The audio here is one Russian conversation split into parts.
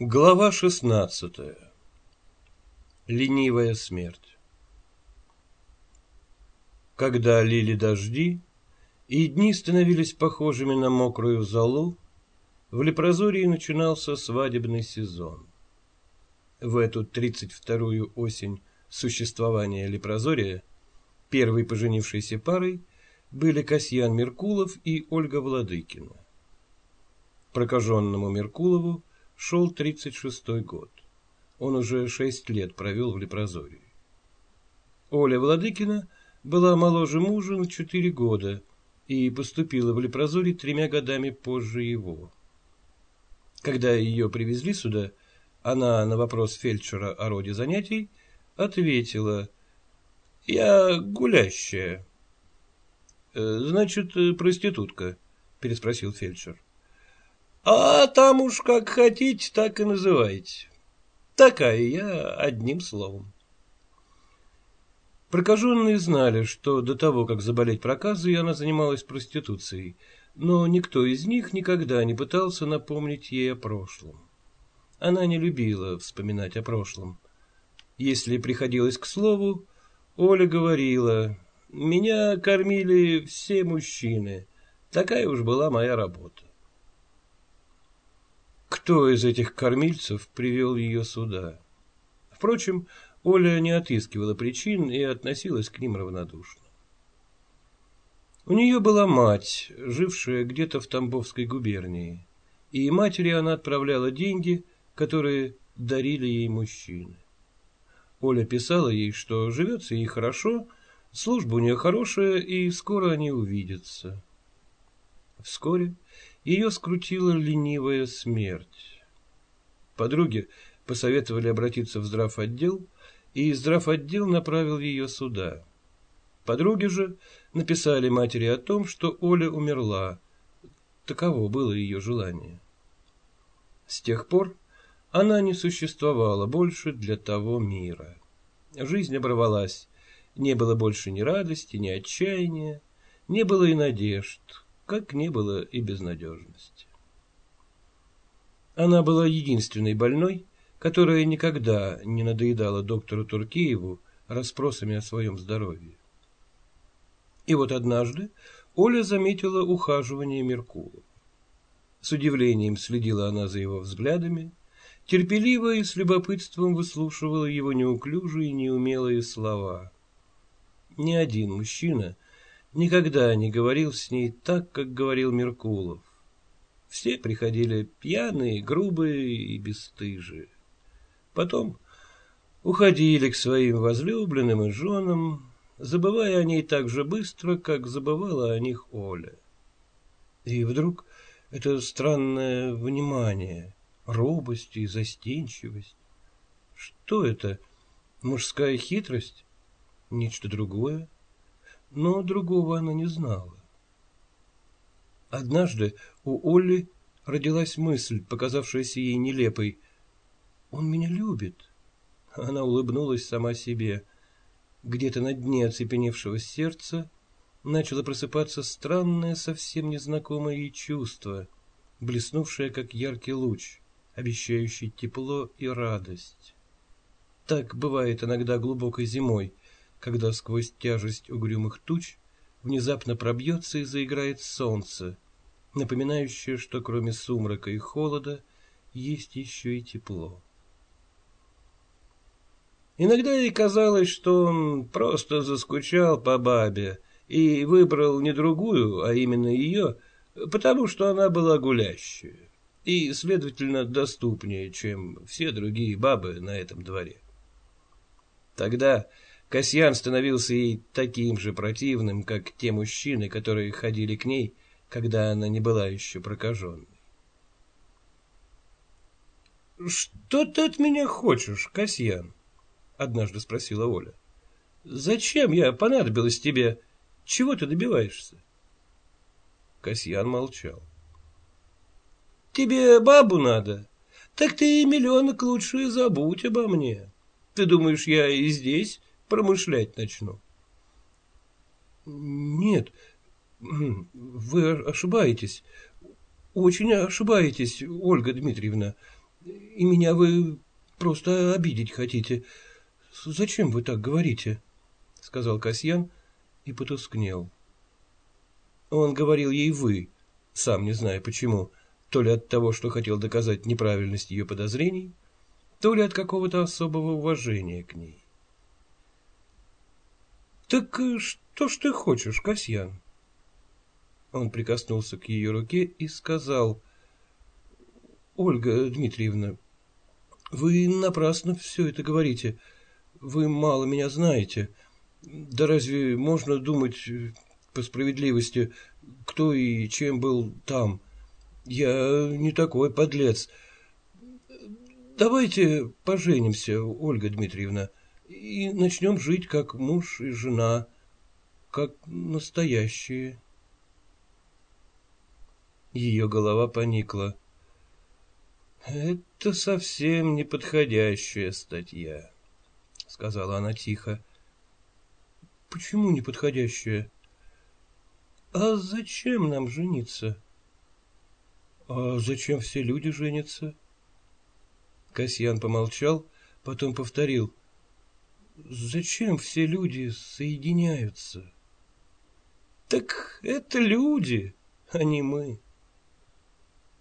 Глава шестнадцатая. Ленивая смерть. Когда лили дожди, и дни становились похожими на мокрую золу, в Лепрозории начинался свадебный сезон. В эту тридцать вторую осень существования Лепрозория первой поженившейся парой были Касьян Меркулов и Ольга Владыкина. Прокаженному Меркулову шел 36-й год. Он уже шесть лет провел в Лепрозории. Оля Владыкина была моложе мужа на четыре года и поступила в Лепрозорий тремя годами позже его. Когда ее привезли сюда, она на вопрос фельдшера о роде занятий ответила «Я гулящая». «Э, «Значит, проститутка?» – переспросил фельдшер. А там уж как хотите, так и называйте. Такая я одним словом. Прокаженные знали, что до того, как заболеть проказой, она занималась проституцией, но никто из них никогда не пытался напомнить ей о прошлом. Она не любила вспоминать о прошлом. Если приходилось к слову, Оля говорила, «Меня кормили все мужчины, такая уж была моя работа». Кто из этих кормильцев привел ее сюда? Впрочем, Оля не отыскивала причин и относилась к ним равнодушно. У нее была мать, жившая где-то в Тамбовской губернии, и матери она отправляла деньги, которые дарили ей мужчины. Оля писала ей, что живется ей хорошо, служба у нее хорошая, и скоро они увидятся. Вскоре ее скрутила ленивая смерть. Подруги посоветовали обратиться в здравотдел, и здравотдел направил ее сюда. Подруги же написали матери о том, что Оля умерла. Таково было ее желание. С тех пор она не существовала больше для того мира. Жизнь оборвалась, не было больше ни радости, ни отчаяния, не было и надежд, как не было и безнадежности. Она была единственной больной, которая никогда не надоедала доктору Туркееву расспросами о своем здоровье. И вот однажды Оля заметила ухаживание Меркулова. С удивлением следила она за его взглядами, терпеливо и с любопытством выслушивала его неуклюжие и неумелые слова. Ни один мужчина – никогда не говорил с ней так, как говорил Меркулов. Все приходили пьяные, грубые и бесстыжие. Потом уходили к своим возлюбленным и женам, забывая о ней так же быстро, как забывала о них Оля. И вдруг это странное внимание, робость и застенчивость. Что это? Мужская хитрость? Нечто другое? Но другого она не знала. Однажды у Олли родилась мысль, показавшаяся ей нелепой. «Он меня любит». Она улыбнулась сама себе. Где-то на дне оцепеневшего сердца начало просыпаться странное, совсем незнакомое ей чувство, блеснувшее, как яркий луч, обещающий тепло и радость. Так бывает иногда глубокой зимой — когда сквозь тяжесть угрюмых туч внезапно пробьется и заиграет солнце, напоминающее, что кроме сумрака и холода есть еще и тепло. Иногда ей казалось, что он просто заскучал по бабе и выбрал не другую, а именно ее, потому что она была гулящая и, следовательно, доступнее, чем все другие бабы на этом дворе. Тогда Касьян становился ей таким же противным, как те мужчины, которые ходили к ней, когда она не была еще прокаженной. «Что ты от меня хочешь, Касьян?» — однажды спросила Оля. «Зачем я понадобилась тебе? Чего ты добиваешься?» Касьян молчал. «Тебе бабу надо? Так ты и миллионок лучше забудь обо мне. Ты думаешь, я и здесь промышлять начну. Нет, вы ошибаетесь. Очень ошибаетесь, Ольга Дмитриевна. И меня вы просто обидеть хотите. Зачем вы так говорите? Сказал Касьян и потускнел. Он говорил ей «вы», сам не зная почему, то ли от того, что хотел доказать неправильность ее подозрений, то ли от какого-то особого уважения к ней. «Так э, что ж ты хочешь, Касьян?» Он прикоснулся к ее руке и сказал, «Ольга Дмитриевна, вы напрасно все это говорите. Вы мало меня знаете. Да разве можно думать э, по справедливости, кто и чем был там? Я не такой подлец. Давайте поженимся, Ольга Дмитриевна, и начнем жить как муж и жена, как настоящие. Ее голова поникла. «Это совсем неподходящая статья», — сказала она тихо. «Почему неподходящая?» «А зачем нам жениться?» «А зачем все люди женятся?» Касьян помолчал, потом повторил. «Зачем все люди соединяются?» «Так это люди, а не мы».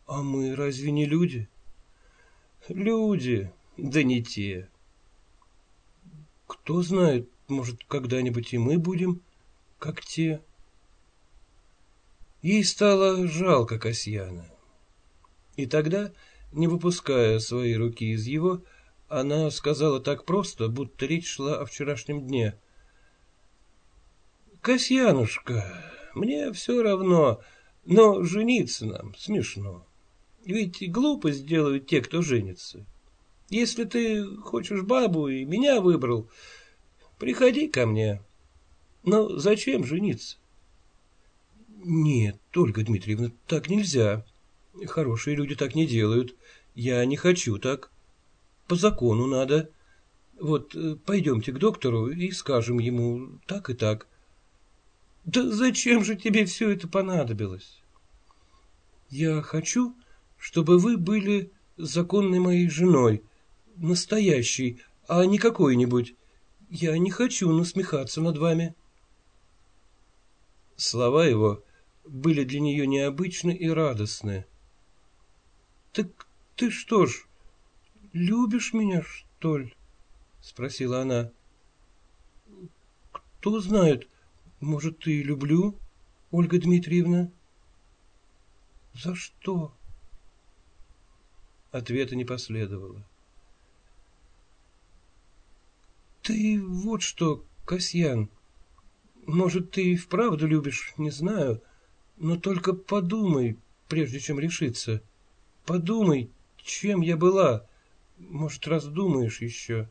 «А мы разве не люди?» «Люди, да не те». «Кто знает, может, когда-нибудь и мы будем, как те?» Ей стало жалко Касьяна. И тогда не выпуская свои руки из его, она сказала так просто, будто речь шла о вчерашнем дне. «Касьянушка, мне все равно, но жениться нам смешно. Ведь глупость делают те, кто женится. Если ты хочешь бабу и меня выбрал, приходи ко мне. Но зачем жениться?» «Нет, Ольга Дмитриевна, так нельзя», Хорошие люди так не делают. Я не хочу так. По закону надо. Вот э, пойдемте к доктору и скажем ему так и так. Да зачем же тебе все это понадобилось? Я хочу, чтобы вы были законной моей женой, настоящей, а не какой-нибудь. Я не хочу насмехаться над вами. Слова его были для нее необычны и радостны. Так ты что ж, любишь меня, что ли? Спросила она. Кто знает, может, и люблю, Ольга Дмитриевна? За что? Ответа не последовало. Ты вот что, Касьян, может, ты и вправду любишь, не знаю, но только подумай, прежде чем решиться. — Подумай, чем я была. Может, раздумаешь еще?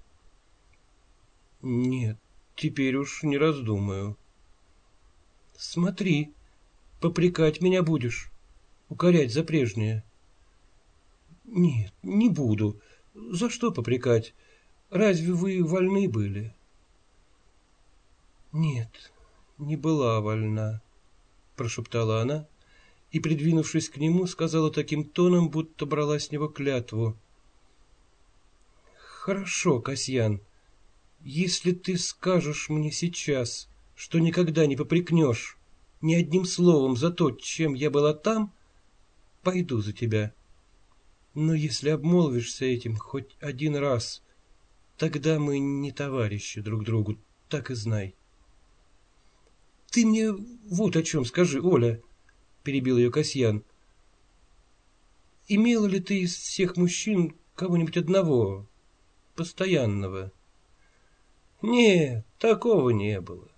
Нет, теперь уж не раздумаю. Смотри, попрекать меня будешь, укорять за прежнее. Нет, не буду. За что попрекать? Разве вы вольны были? Нет, не была вольна, прошептала она и, придвинувшись к нему, сказала таким тоном, будто брала с него клятву. «Хорошо, Касьян, если ты скажешь мне сейчас, что никогда не попрекнешь ни одним словом за то, чем я была там, пойду за тебя. Но если обмолвишься этим хоть один раз, тогда мы не товарищи друг другу, так и знай». «Ты мне вот о чем скажи, Оля», перебил ее Касьян. Имела ли ты из всех мужчин кого-нибудь одного, постоянного? Нет, такого не было.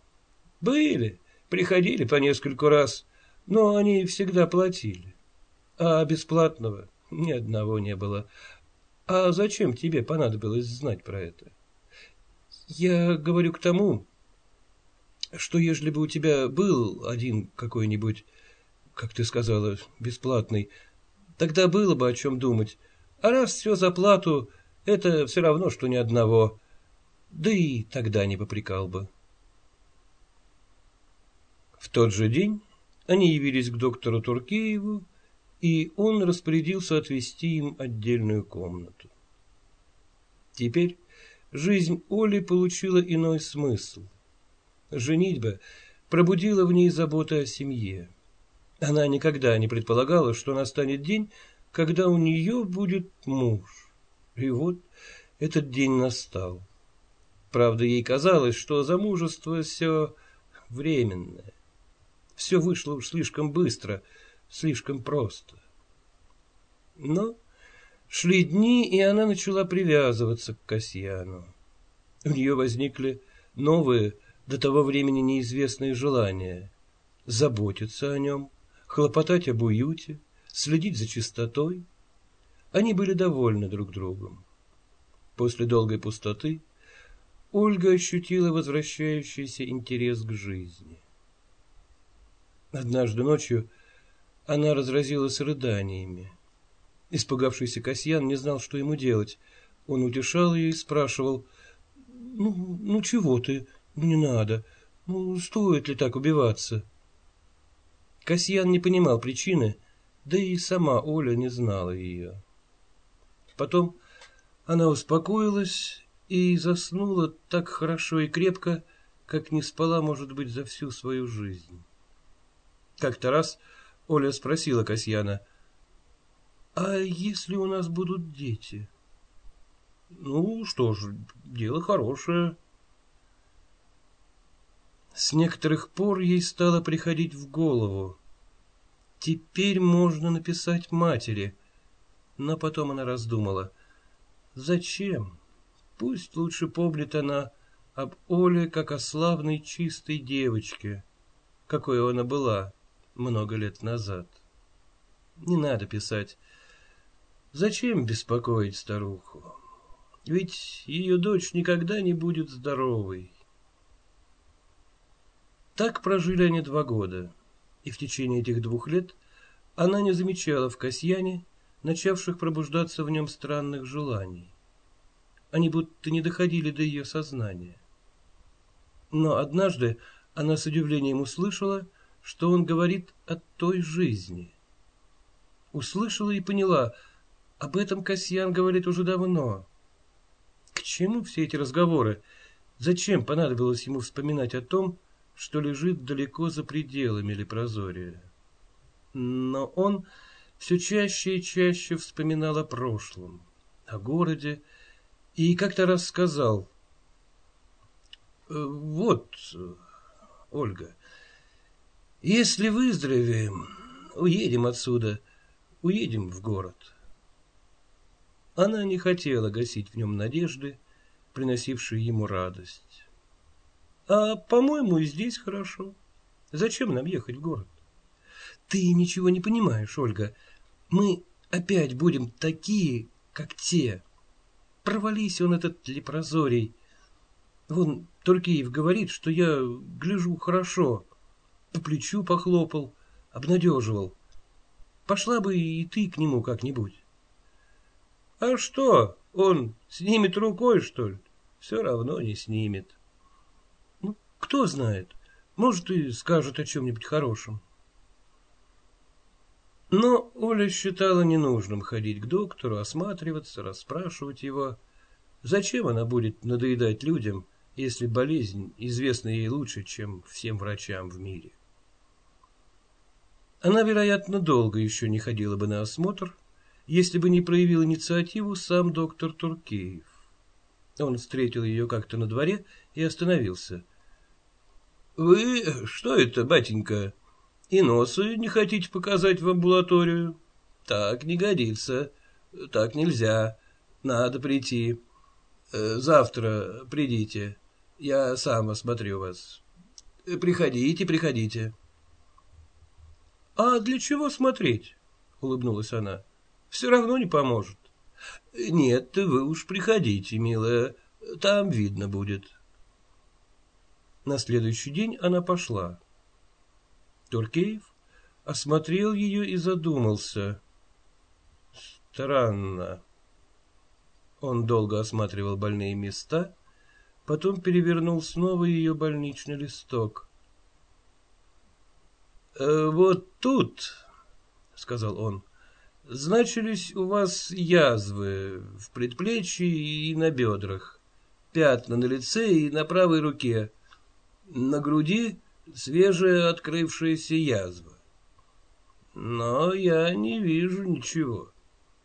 Были, приходили по нескольку раз, но они всегда платили. А бесплатного ни одного не было. А зачем тебе понадобилось знать про это? Я говорю к тому, что ежели бы у тебя был один какой-нибудь как ты сказала, бесплатный, тогда было бы о чем думать. А раз все за плату, это все равно, что ни одного. Да и тогда не попрекал бы. В тот же день они явились к доктору Туркееву и он распорядился отвести им отдельную комнату. Теперь жизнь Оли получила иной смысл. Женитьба пробудила в ней заботы о семье. Она никогда не предполагала, что настанет день, когда у нее будет муж. И вот этот день настал. Правда, ей казалось, что замужество все временное. Все вышло уж слишком быстро, слишком просто. Но шли дни, и она начала привязываться к Касьяну. У нее возникли новые, до того времени неизвестные желания. Заботиться о нем, хлопотать об уюте, следить за чистотой. Они были довольны друг другом. После долгой пустоты Ольга ощутила возвращающийся интерес к жизни. Однажды ночью она разразилась рыданиями. Испугавшийся Касьян не знал, что ему делать. Он утешал ее и спрашивал, «Ну, ну чего ты? Ну, не надо. Ну, стоит ли так убиваться?» Касьян не понимал причины, да и сама Оля не знала ее. Потом она успокоилась и заснула так хорошо и крепко, как не спала, может быть, за всю свою жизнь. Как-то раз Оля спросила Касьяна, «А если у нас будут дети?» «Ну, что ж, дело хорошее». С некоторых пор ей стало приходить в голову. Теперь можно написать матери. Но потом она раздумала. Зачем? Пусть лучше помнит она об Оле как о славной чистой девочке, какой она была много лет назад. Не надо писать. Зачем беспокоить старуху? Ведь ее дочь никогда не будет здоровой. Так прожили они два года, и в течение этих двух лет она не замечала в Касьяне начавших пробуждаться в нем странных желаний. Они будто не доходили до ее сознания. Но однажды она с удивлением услышала, что он говорит о той жизни. Услышала и поняла, об этом Касьян говорит уже давно. К чему все эти разговоры? Зачем понадобилось ему вспоминать о том, что лежит далеко за пределами Лепрозория? Но он все чаще и чаще вспоминал о прошлом, о городе, и как-то раз сказал, «Э, «Вот, Ольга, если выздоровеем, уедем отсюда, уедем в город». Она не хотела гасить в нем надежды, приносившие ему радость. «А, по-моему, и здесь хорошо. Зачем нам ехать в город?» «Ты ничего не понимаешь, Ольга. Мы опять будем такие, как те». Провались он этот лепрозорий. Вон Туркеев говорит, что я гляжу хорошо. По плечу похлопал, обнадеживал. Пошла бы и ты к нему как-нибудь. А что, он снимет рукой, что ли? Все равно не снимет. Ну, кто знает, может, и скажет о чем-нибудь хорошем. Но Оля считала ненужным ходить к доктору, осматриваться, расспрашивать его. Зачем она будет надоедать людям, если болезнь известна ей лучше, чем всем врачам в мире? Она, вероятно, долго еще не ходила бы на осмотр, если бы не проявил инициативу сам доктор Туркеев. Он встретил ее как-то на дворе и остановился. — Вы что это, батенька? И носы не хотите показать в амбулаторию? Так не годится. Так нельзя. Надо прийти. Э, завтра придите. Я сам осмотрю вас. Приходите, приходите. А для чего смотреть? Улыбнулась она. Все равно не поможет. Нет, вы уж приходите, милая. Там видно будет. На следующий день она пошла. Туркеев осмотрел ее и задумался. Странно. Он долго осматривал больные места, потом перевернул снова ее больничный листок. «Э, «Вот тут», — сказал он, значились у вас язвы в предплечье и на бедрах, пятна на лице и на правой руке, на груди свежая открывшаяся язва. Но я не вижу ничего.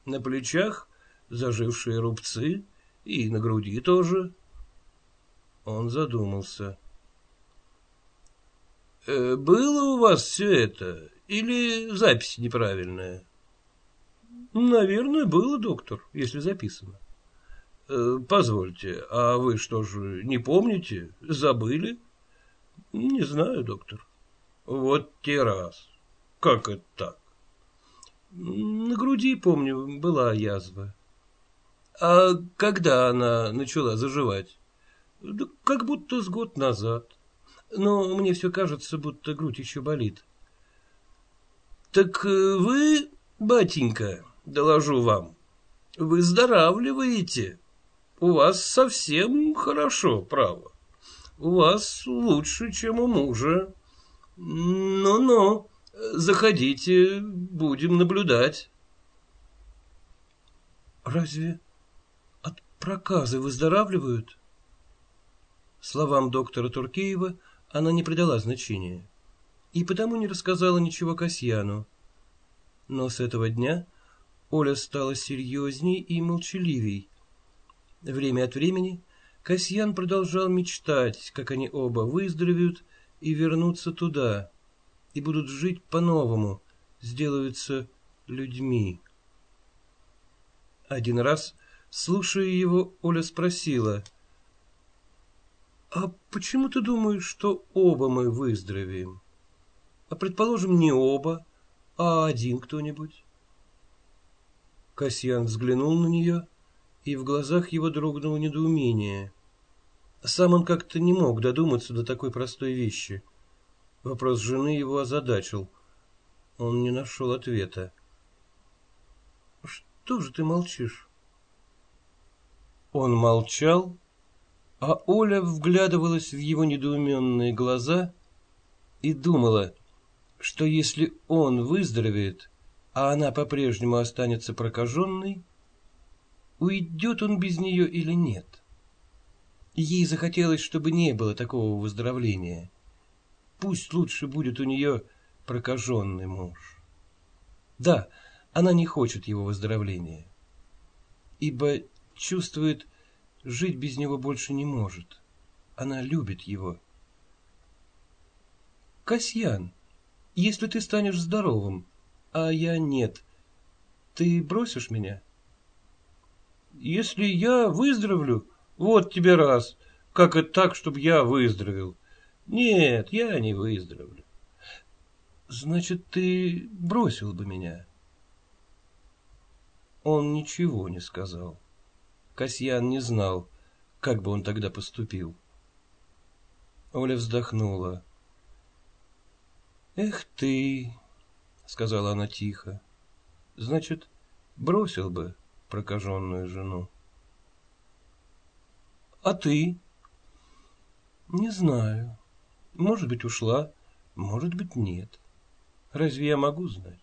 На плечах зажившие рубцы и на груди тоже. Он задумался. «Э, «Было у вас все это? Или запись неправильная?» «Наверное, было, доктор, если записано». «Э, «Позвольте, а вы что же, не помните? Забыли?» «Не знаю, доктор». «Вот те раз. Как это так?» «На груди, помню, была язва». «А когда она начала заживать?» Да как будто с год назад. Но мне все кажется, будто грудь еще болит. Так э, вы, батенька, доложу вам, выздоравливаете. У вас совсем хорошо, право. У вас лучше, чем у мужа. Ну-ну, заходите, будем наблюдать. Разве от проказы выздоравливают? Словам доктора Туркеева она не придала значения и потому не рассказала ничего Касьяну. Но с этого дня Оля стала серьезней и молчаливей. Время от времени Касьян продолжал мечтать, как они оба выздоровеют и вернутся туда, и будут жить по-новому, сделаются людьми. Один раз, слушая его, Оля спросила — а почему ты думаешь, что оба мы выздоровеем? А предположим, не оба, а один кто-нибудь? Касьян взглянул на нее, и в глазах его дрогнуло недоумение. Сам он как-то не мог додуматься до такой простой вещи. Вопрос жены его озадачил. Он не нашел ответа. «Что же ты молчишь?» Он молчал, а Оля вглядывалась в его недоуменные глаза и думала, что если он выздоровеет, а она по-прежнему останется прокаженной, уйдет он без нее или нет. Ей захотелось, чтобы не было такого выздоровления. Пусть лучше будет у нее прокаженный муж. Да, она не хочет его выздоровления, ибо чувствует, Жить без него больше не может. Она любит его. Касьян, если ты станешь здоровым, а я нет, ты бросишь меня? Если я выздоровлю, вот тебе раз. Как это так, чтобы я выздоровел? Нет, я не выздоровлю. Значит, ты бросил бы меня? Он ничего не сказал. Касьян не знал, как бы он тогда поступил. Оля вздохнула. «Эх ты!» — сказала она тихо. «Значит, бросил бы прокаженную жену». «А ты?» «Не знаю. Может быть, ушла, может быть, нет. Разве я могу знать?»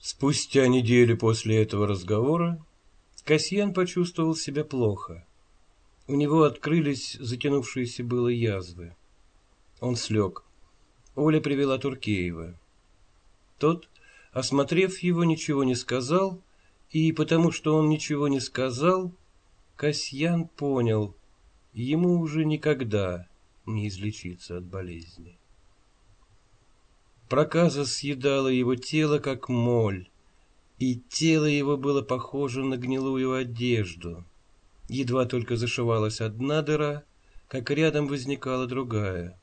Спустя неделю после этого разговора Касьян почувствовал себя плохо. У него открылись затянувшиеся было язвы. Он слег. Оля привела Туркеева. Тот, осмотрев его, ничего не сказал, и потому что он ничего не сказал, Касьян понял, ему уже никогда не излечиться от болезни. Проказа съедала его тело, как моль, и тело его было похоже на гнилую одежду. Едва только зашивалась одна дыра, как рядом возникала другая.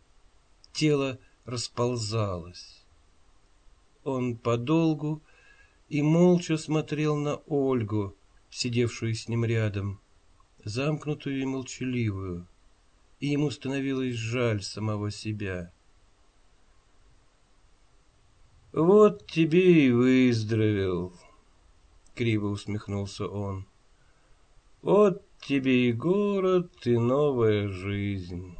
Тело расползалось. Он подолгу и молча смотрел на Ольгу, сидевшую с ним рядом, замкнутую и молчаливую, и ему становилось жаль самого себя. «Вот тебе и выздоровел», криво усмехнулся он. Вот тебе и город, и новая жизнь.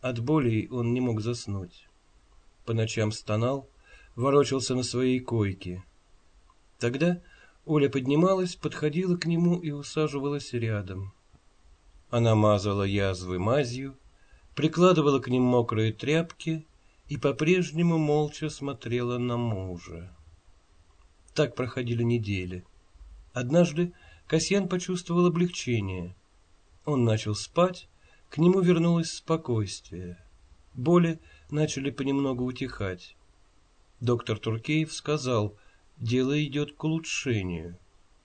От боли он не мог заснуть. По ночам стонал, ворочался на своей койке. Тогда Оля поднималась, подходила к нему и усаживалась рядом. Она мазала язвы мазью, прикладывала к ним мокрые тряпки и по-прежнему молча смотрела на мужа. Так проходили недели. Однажды Касьян почувствовал облегчение. Он начал спать, к нему вернулось спокойствие. Боли начали понемногу утихать. Доктор Туркеев сказал, дело идет к улучшению.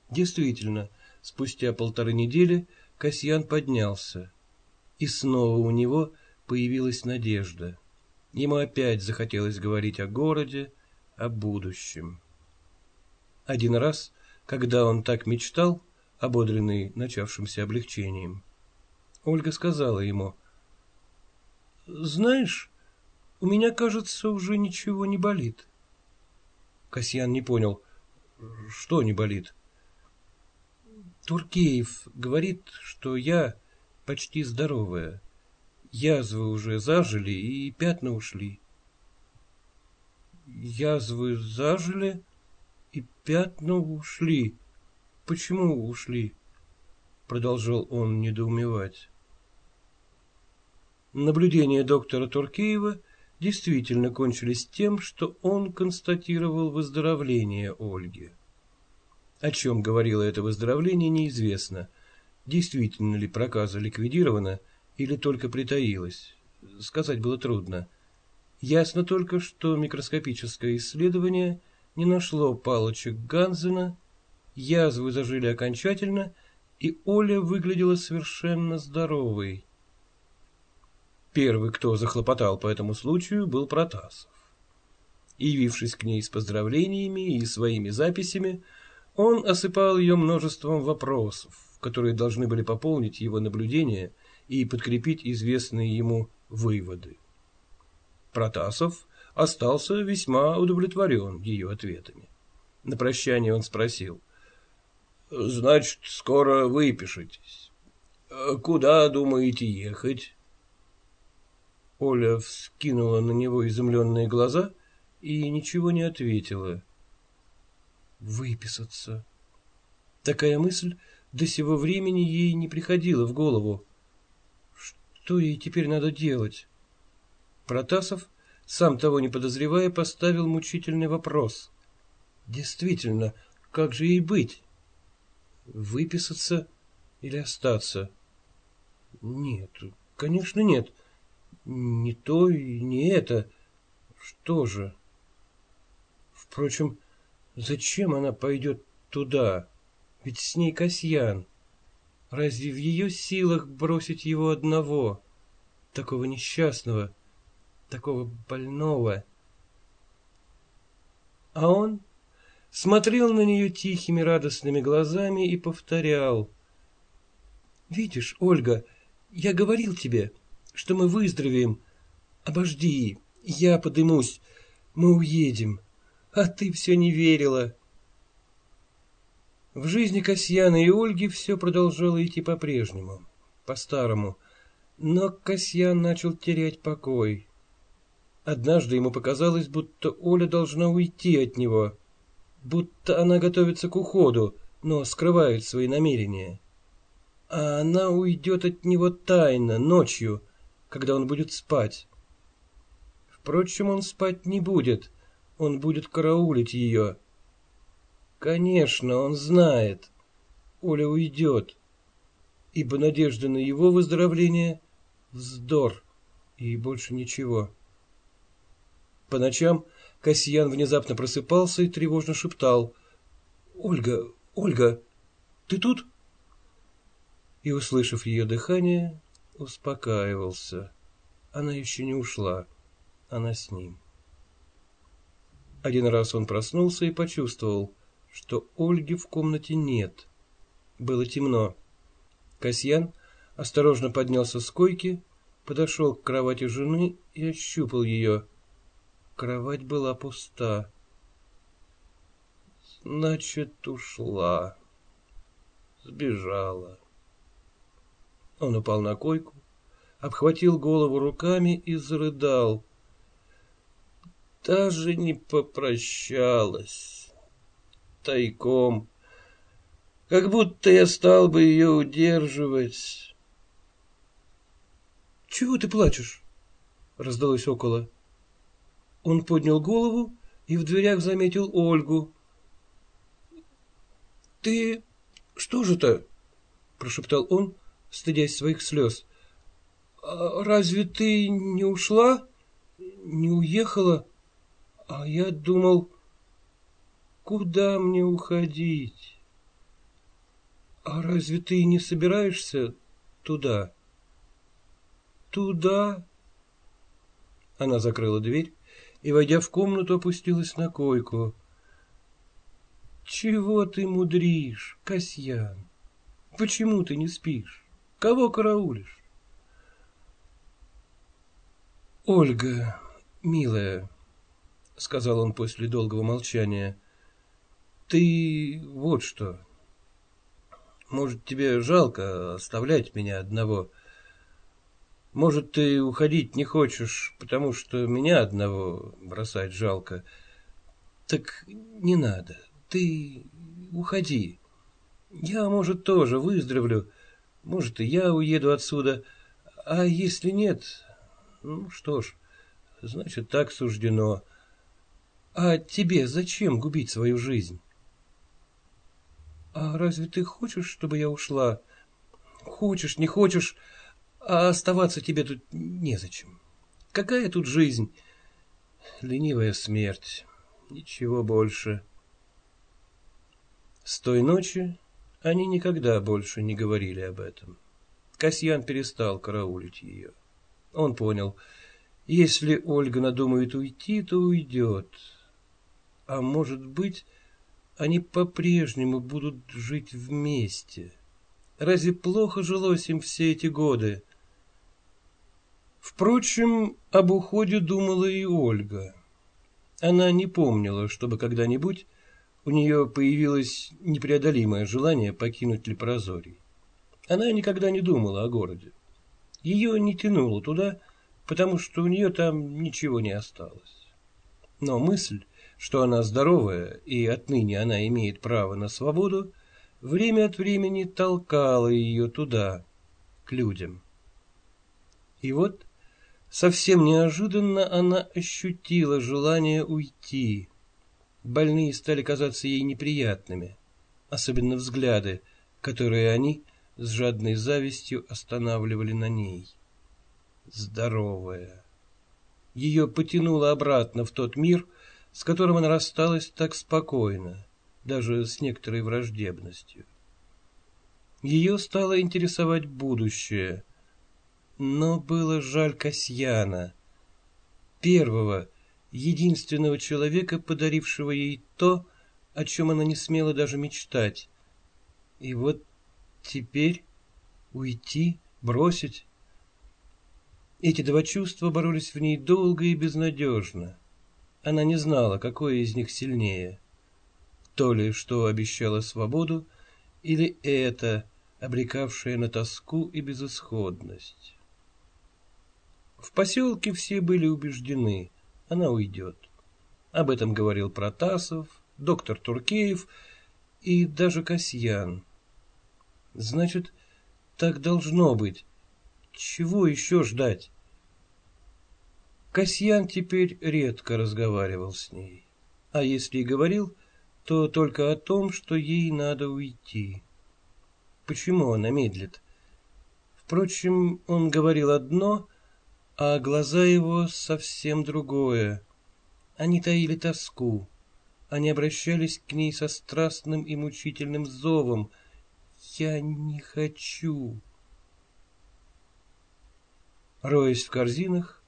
Действительно, спустя полторы недели Касьян поднялся. И снова у него появилась надежда. Ему опять захотелось говорить о городе, о будущем. Один раз, когда он так мечтал, ободренный начавшимся облегчением, Ольга сказала ему, «Знаешь, у меня, кажется, уже ничего не болит». Касьян не понял, что не болит. Туркеев говорит, что я почти здоровая. Язвы уже зажили и пятна ушли. Язвы зажили и пятна ушли. Почему ушли? Продолжал он недоумевать. Наблюдения доктора Туркеева действительно кончились тем, что он констатировал выздоровление Ольги. О чем говорило это выздоровление, неизвестно. Действительно ли проказа ликвидирована или только притаилась, сказать было трудно. Ясно только, что микроскопическое исследование не нашло палочек Ганзена, язвы зажили окончательно, и Оля выглядела совершенно здоровой. Первый, кто захлопотал по этому случаю, был Протасов. Явившись к ней с поздравлениями и своими записями, он осыпал ее множеством вопросов, которые должны были пополнить его наблюдения и подкрепить известные ему выводы. Протасов остался весьма удовлетворен ее ответами. На прощание он спросил. — Значит, скоро выпишетесь. Куда думаете ехать? Оля вскинула на него изумленные глаза и ничего не ответила выписаться. Такая мысль до сего времени ей не приходила в голову. Что ей теперь надо делать? Протасов, сам того не подозревая, поставил мучительный вопрос. Действительно, как же ей быть? Выписаться или остаться? Нет, конечно, нет. Не то и не это. Что же? Впрочем, Зачем она пойдет туда? Ведь с ней Касьян. Разве в ее силах бросить его одного, такого несчастного, такого больного? А он смотрел на нее тихими радостными глазами и повторял. «Видишь, Ольга, я говорил тебе, что мы выздоровеем. Обожди, я подымусь, мы уедем». А ты все не верила. В жизни Касьяна и Ольги все продолжало идти по-прежнему, по-старому. Но Касьян начал терять покой. Однажды ему показалось, будто Оля должна уйти от него, будто она готовится к уходу, но скрывает свои намерения. А она уйдет от него тайно, ночью, когда он будет спать. Впрочем, он спать не будет — он будет караулить ее. Конечно, он знает. Оля уйдет, ибо надежда на его выздоровление — вздор и больше ничего. По ночам Касьян внезапно просыпался и тревожно шептал. «Ольга, Ольга, ты тут?» И, услышав ее дыхание, успокаивался. Она еще не ушла, она с ним. Один раз он проснулся и почувствовал, что Ольги в комнате нет. Было темно. Касьян осторожно поднялся с койки, подошел к кровати жены и ощупал ее. Кровать была пуста. Значит, ушла. Сбежала. Он упал на койку, обхватил голову руками и зарыдал. даже не попрощалась. Тайком. Как будто я стал бы ее удерживать. — Чего ты плачешь? — раздалось около. Он поднял голову и в дверях заметил Ольгу. — Ты что же-то? — прошептал он, стыдясь своих слез. «А разве ты не ушла? Не уехала? А я думал, куда мне уходить? А разве ты не собираешься туда? Туда? Она закрыла дверь и, войдя в комнату, опустилась на койку. Чего ты мудришь, Касьян? Почему ты не спишь? Кого караулишь? Ольга, милая, — сказал он после долгого молчания, — ты вот что. Может, тебе жалко оставлять меня одного? Может, ты уходить не хочешь, потому что меня одного бросать жалко? Так не надо, ты уходи. Я, может, тоже выздоровлю, может, и я уеду отсюда, а если нет, ну что ж, значит, так суждено. А тебе зачем губить свою жизнь? А разве ты хочешь, чтобы я ушла? Хочешь, не хочешь, а оставаться тебе тут незачем. Какая тут жизнь? Ленивая смерть. Ничего больше. С той ночи они никогда больше не говорили об этом. Касьян перестал караулить ее. Он понял, если Ольга надумает уйти, то уйдет. А может быть, они по-прежнему будут жить вместе. Разве плохо жилось им все эти годы? Впрочем, об уходе думала и Ольга. Она не помнила, чтобы когда-нибудь у нее появилось непреодолимое желание покинуть Лепрозорий. Она никогда не думала о городе. Ее не тянуло туда, потому что у нее там ничего не осталось. Но мысль, что она здоровая и отныне она имеет право на свободу, время от времени толкала ее туда, к людям. И вот совсем неожиданно она ощутила желание уйти, больные стали казаться ей неприятными, особенно взгляды, которые они с жадной завистью останавливали на ней. Здоровая. Ее потянуло обратно в тот мир, с которым она рассталась так спокойно, даже с некоторой враждебностью. Ее стало интересовать будущее, но было жаль Касьяна, первого, единственного человека, подарившего ей то, о чем она не смела даже мечтать. И вот теперь уйти, бросить. Эти два чувства боролись в ней долго и безнадежно. Она не знала, какое из них сильнее. То ли, что обещало свободу, или это, обрекавшее на тоску и безысходность. В поселке все были убеждены, она уйдет. Об этом говорил Протасов, доктор Туркеев и даже Касьян. Значит, так должно быть. Чего еще ждать? Касьян теперь редко разговаривал с ней. А если и говорил, то только о том, что ей надо уйти. Почему она медлит? Впрочем, он говорил одно, а глаза его совсем другое. Они таили тоску. Они обращались к ней со страстным и мучительным зовом. «Я не хочу!» Роясь в корзинах,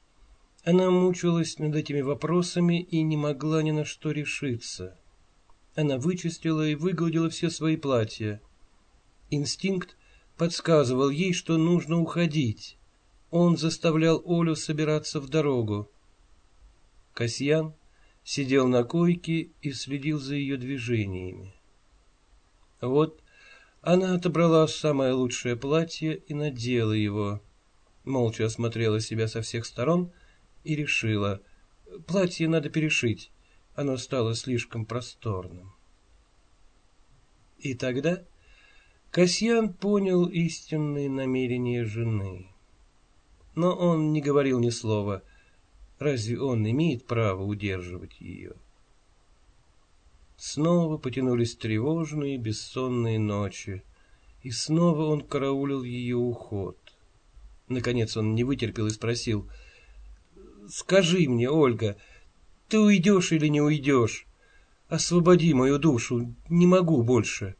она мучилась над этими вопросами и не могла ни на что решиться. Она вычистила и выгладила все свои платья. Инстинкт подсказывал ей, что нужно уходить. Он заставлял Олю собираться в дорогу. Касьян сидел на койке и следил за ее движениями. Вот она отобрала самое лучшее платье и надела его. Молча осмотрела себя со всех сторон и решила, Платье надо перешить, оно стало слишком просторным. И тогда Касьян понял истинные намерения жены. Но он не говорил ни слова. Разве он имеет право удерживать ее? Снова потянулись тревожные бессонные ночи, и снова он караулил ее уход. Наконец он не вытерпел и спросил, «Скажи мне, Ольга, ты уйдешь или не уйдешь? Освободи мою душу, не могу больше».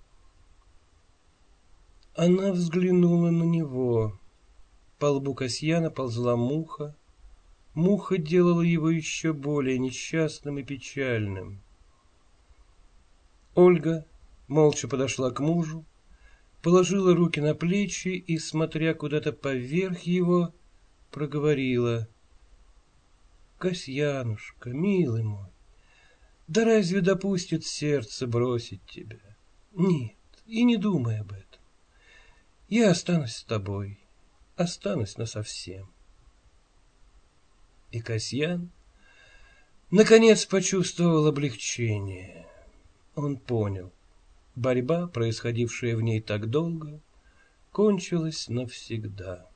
Она взглянула на него. По лбу Касьяна ползла муха. Муха делала его еще более несчастным и печальным. Ольга молча подошла к мужу, положила руки на плечи и, смотря куда-то поверх его, проговорила. «Касьянушка, милый мой, да разве допустит сердце бросить тебя? Нет, и не думай об этом. Я останусь с тобой, останусь насовсем». И Касьян наконец почувствовал облегчение. Он понял. Борьба, происходившая в ней так долго, кончилась навсегда.